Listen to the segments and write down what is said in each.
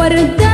what a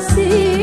sim